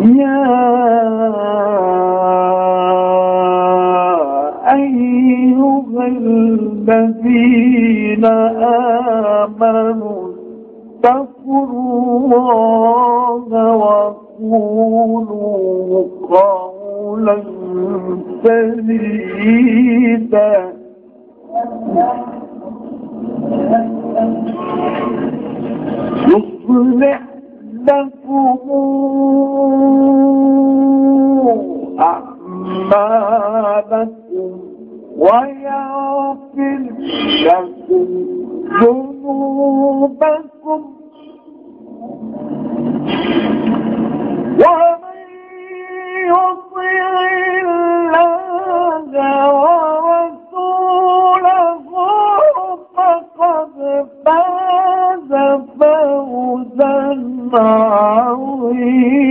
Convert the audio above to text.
يا أيها الذين آمنوا اتقوا الله وقولوا قولا سديدا. يصلح لكم أعمالكم ويغفر لكم ذنوبكم العظيم